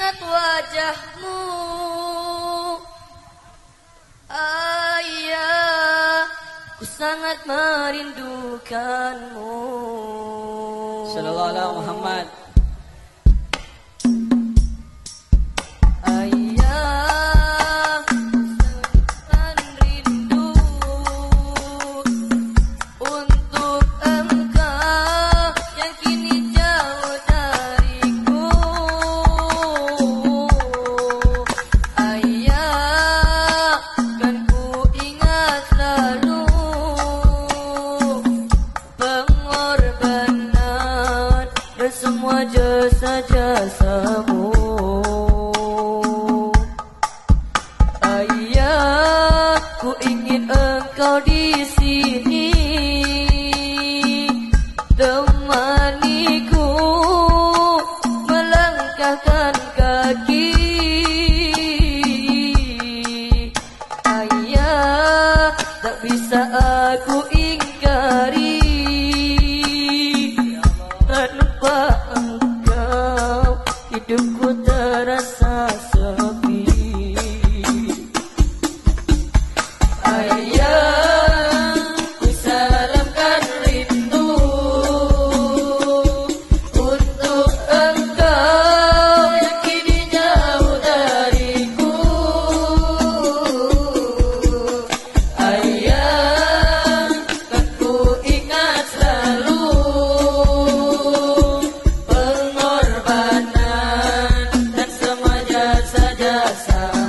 ingat wajahmu Ayah, ku sangat merindukanmu Sallallahu Muhammad. Oh. casa.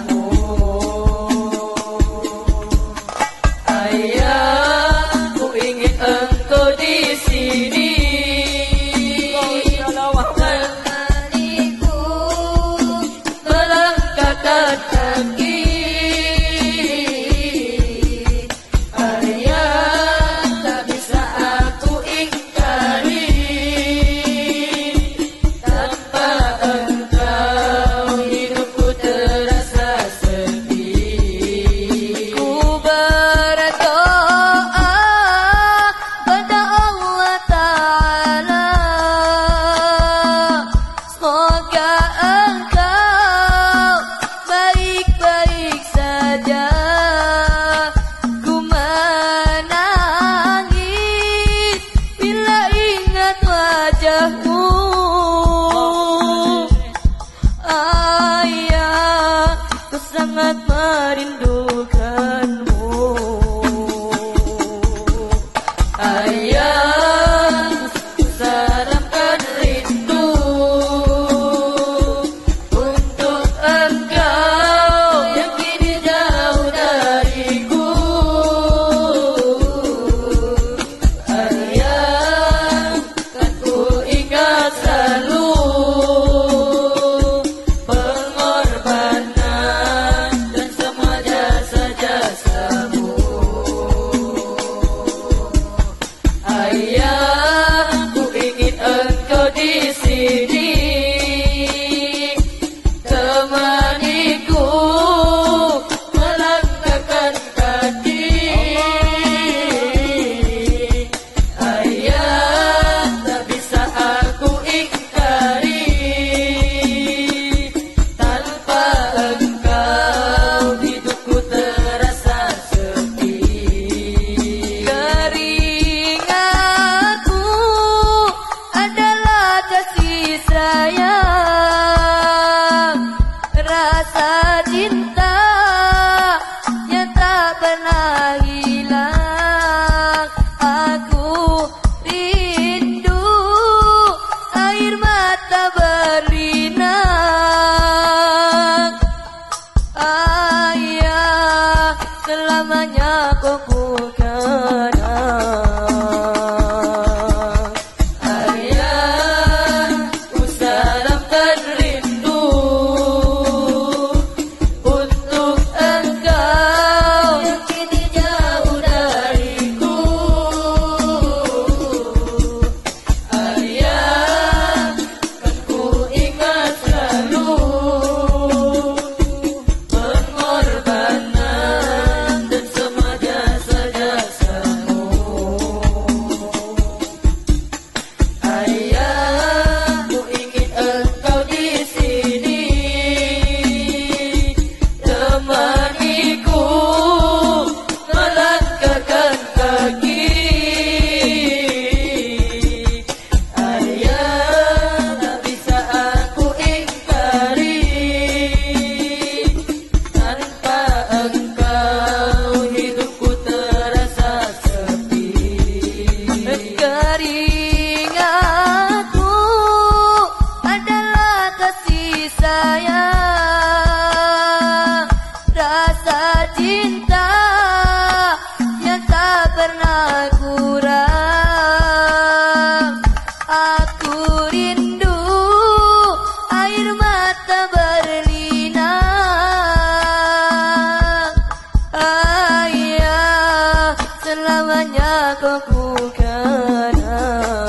na na.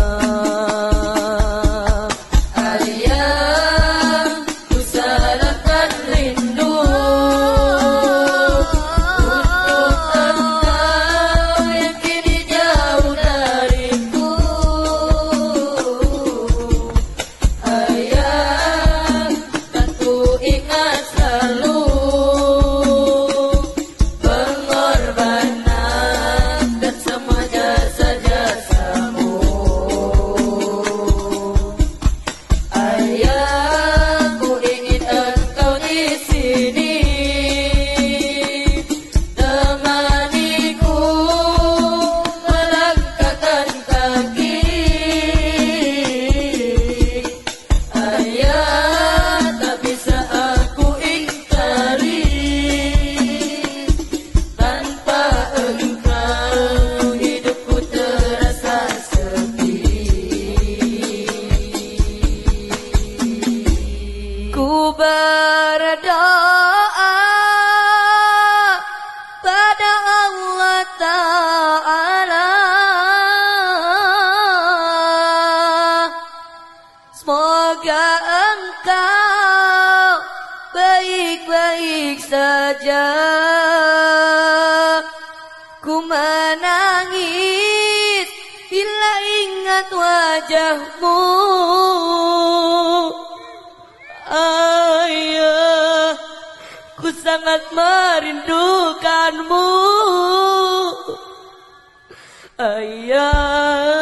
ta'ala Semoga engkau baik-baik saja. Ku menangis bila ingat wajahmu. Ayah, ku sangat merindukanmu. Ayah selamanya